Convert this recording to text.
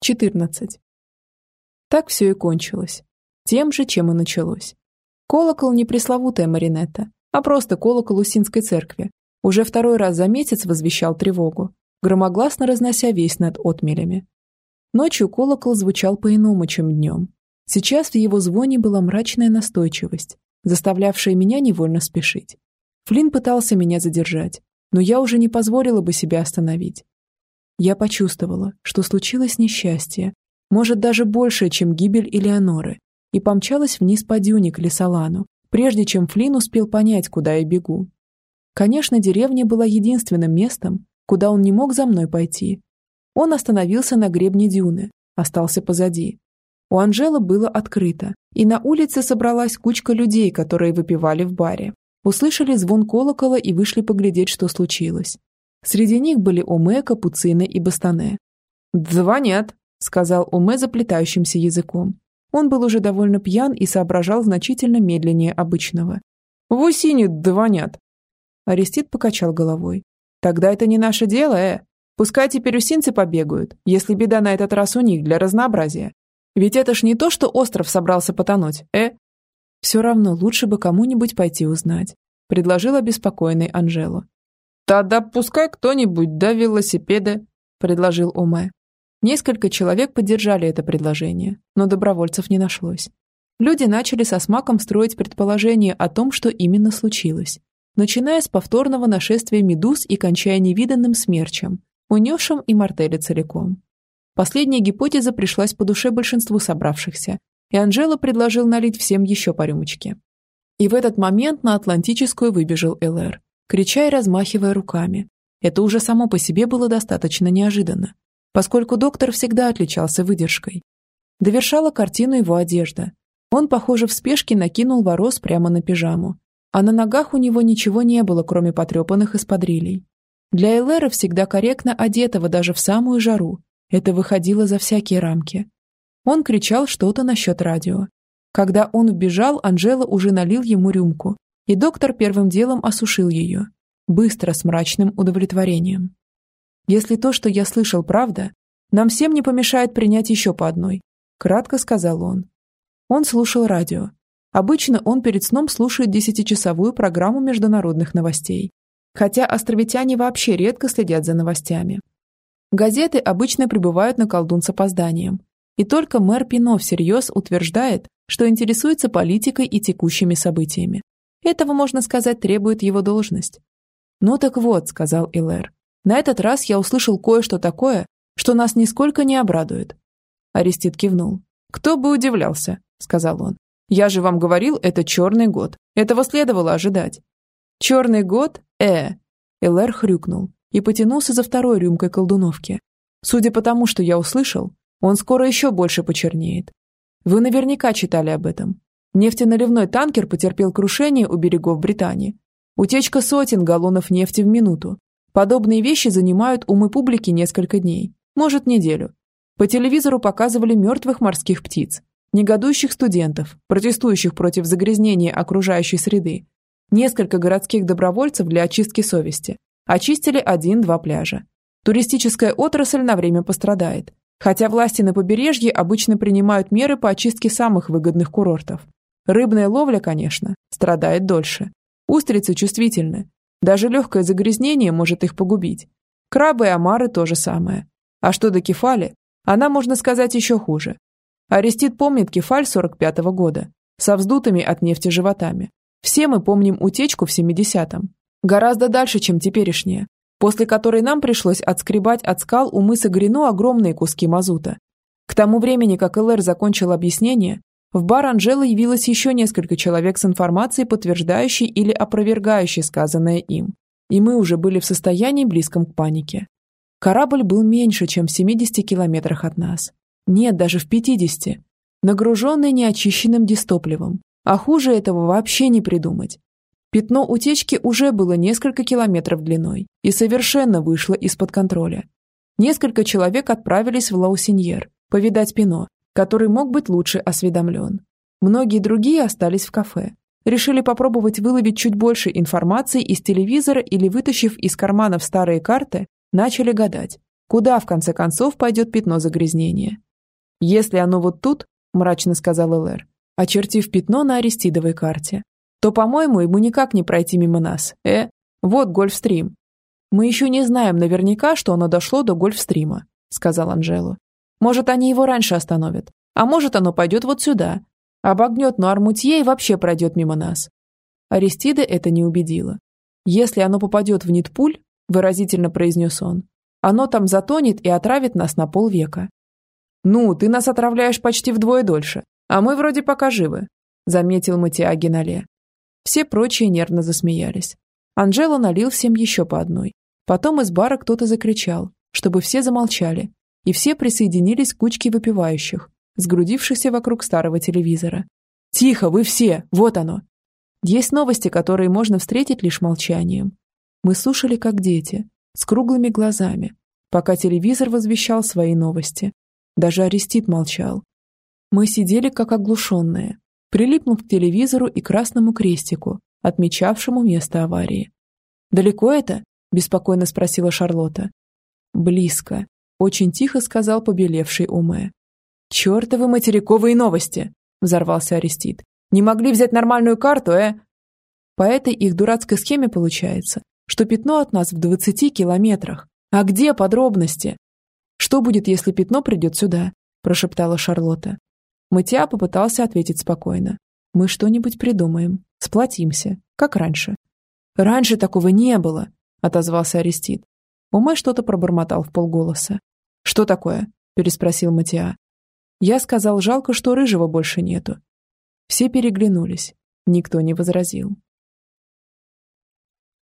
14. Так все и кончилось. Тем же, чем и началось. Колокол не пресловутая маринетта, а просто колокол Усинской церкви. Уже второй раз за месяц возвещал тревогу, громогласно разнося весь над отмелями. Ночью колокол звучал по-иному, чем днем. Сейчас в его звоне была мрачная настойчивость, заставлявшая меня невольно спешить. Флинн пытался меня задержать, но я уже не позволила бы себя остановить. Я почувствовала, что случилось несчастье, может даже большее, чем гибель Элеоноры, и помчалась вниз по дюне к Лесолану, прежде чем Флинн успел понять, куда я бегу. Конечно, деревня была единственным местом, куда он не мог за мной пойти. Он остановился на гребне дюны, остался позади. У Анжелы было открыто, и на улице собралась кучка людей, которые выпивали в баре. Услышали звон колокола и вышли поглядеть, что случилось. Среди них были Оме, Капуцина и Бастане. «Звонят», — сказал Оме заплетающимся языком. Он был уже довольно пьян и соображал значительно медленнее обычного. «В Усине звонят». Арестит покачал головой. «Тогда это не наше дело, э. Пускай теперь усинцы побегают, если беда на этот раз у них для разнообразия. Ведь это ж не то, что остров собрался потонуть, э?» «Все равно лучше бы кому-нибудь пойти узнать», — предложил обеспокоенный Анжело. «Тогда пускай кто-нибудь до велосипеда», — предложил Оме. Несколько человек поддержали это предложение, но добровольцев не нашлось. Люди начали со смаком строить предположения о том, что именно случилось, начиная с повторного нашествия медуз и кончая невиданным смерчем, унесшим и мартеля целиком. Последняя гипотеза пришлась по душе большинству собравшихся, и Анжела предложил налить всем еще по рюмочке. И в этот момент на Атлантическую выбежал ЛР, крича и размахивая руками. Это уже само по себе было достаточно неожиданно, поскольку доктор всегда отличался выдержкой. Довершала картину его одежда. Он, похоже, в спешке накинул ворос прямо на пижаму, а на ногах у него ничего не было, кроме потрепанных эспадрилей. Для Элэра, всегда корректно одетого даже в самую жару, это выходило за всякие рамки. Он кричал что-то насчет радио. Когда он вбежал, Анжела уже налил ему рюмку, и доктор первым делом осушил ее, быстро, с мрачным удовлетворением. «Если то, что я слышал, правда, нам всем не помешает принять еще по одной», кратко сказал он. Он слушал радио. Обычно он перед сном слушает десятичасовую программу международных новостей. Хотя островитяне вообще редко следят за новостями. Газеты обычно прибывают на колдун с опозданием, и только мэр Пино всерьез утверждает, что интересуется политикой и текущими событиями. Этого, можно сказать, требует его должность. «Ну так вот», — сказал Илэр, — «на этот раз я услышал кое-что такое, что нас нисколько не обрадует». Арестит кивнул. «Кто бы удивлялся», — сказал он. «Я же вам говорил, это черный год. Этого следовало ожидать». «Черный год? Э!» Элэр хрюкнул и потянулся за второй рюмкой колдуновки. Судя по тому, что я услышал, он скоро еще больше почернеет. Вы наверняка читали об этом. Нефтеналивной танкер потерпел крушение у берегов Британии. Утечка сотен галлонов нефти в минуту. Подобные вещи занимают умы публики несколько дней, может неделю. По телевизору показывали мертвых морских птиц, негодующих студентов, протестующих против загрязнения окружающей среды, несколько городских добровольцев для очистки совести. Очистили один-два пляжа. Туристическая отрасль на время пострадает, Хотя власти на побережье обычно принимают меры по очистке самых выгодных курортов. Рыбная ловля, конечно, страдает дольше. Устрицы чувствительны. Даже легкое загрязнение может их погубить. Крабы и омары то же самое. А что до кефали, она, можно сказать, еще хуже. Арестит помнит кефаль 45-го года, со вздутыми от нефти животами. Все мы помним утечку в 70-м. Гораздо дальше, чем теперешняя после которой нам пришлось отскребать от скал у мыса Грину огромные куски мазута. К тому времени, как ЛР закончил объяснение, в бар Анжелы явилось еще несколько человек с информацией, подтверждающей или опровергающей сказанное им. И мы уже были в состоянии близком к панике. Корабль был меньше, чем в 70 километрах от нас. Нет, даже в 50. Нагруженный неочищенным дистопливом. А хуже этого вообще не придумать. Пятно утечки уже было несколько километров длиной и совершенно вышло из-под контроля. Несколько человек отправились в Лаусиньер повидать Пино, который мог быть лучше осведомлен. Многие другие остались в кафе. Решили попробовать выловить чуть больше информации из телевизора или, вытащив из карманов старые карты, начали гадать, Куда, в конце концов, пойдет пятно загрязнения? Если оно вот тут, мрачно сказал Элэр, очертив пятно на Аристидовой карте, то, по-моему, ему никак не пройти мимо нас. Э, вот Гольфстрим. Мы еще не знаем наверняка, что оно дошло до Гольфстрима, сказал Анжело. Может, они его раньше остановят, а может, оно пойдет вот сюда, обогнет Нуармутье и вообще пройдет мимо нас. Аристида это не убедило. Если оно попадет в Нитпуль, выразительно произнес он, оно там затонет и отравит нас на полвека. Ну, ты нас отравляешь почти вдвое дольше, а мы вроде пока живы, заметил Матиа Генале. Все прочие нервно засмеялись. Анжела налил всем еще по одной. Потом из бара кто-то закричал, чтобы все замолчали, и все присоединились к кучке выпивающих, сгрудившихся вокруг старого телевизора. «Тихо, вы все! Вот оно!» Есть новости, которые можно встретить лишь молчанием. Мы слушали, как дети, с круглыми глазами, пока телевизор возвещал свои новости. Даже Арестит молчал. Мы сидели, как оглушенные, прилипнув к телевизору и красному крестику, отмечавшему место аварии. «Далеко это?» – беспокойно спросила Шарлотта. «Близко», – очень тихо сказал побелевший Уме. «Чертовы материковые новости!» – взорвался Арестит. «Не могли взять нормальную карту, э?» По этой их дурацкой схеме получается, что пятно от нас в 20 километрах. А где подробности? Что будет, если пятно придет сюда? Прошептала Шарлотта. Мытья попытался ответить спокойно. Мы что-нибудь придумаем. Сплотимся, как раньше. Раньше такого не было, отозвался Арестит. Умэ что-то пробормотал в полголоса. Что такое? переспросил Матиа. Я сказал, жалко, что рыжего больше нету. Все переглянулись. Никто не возразил.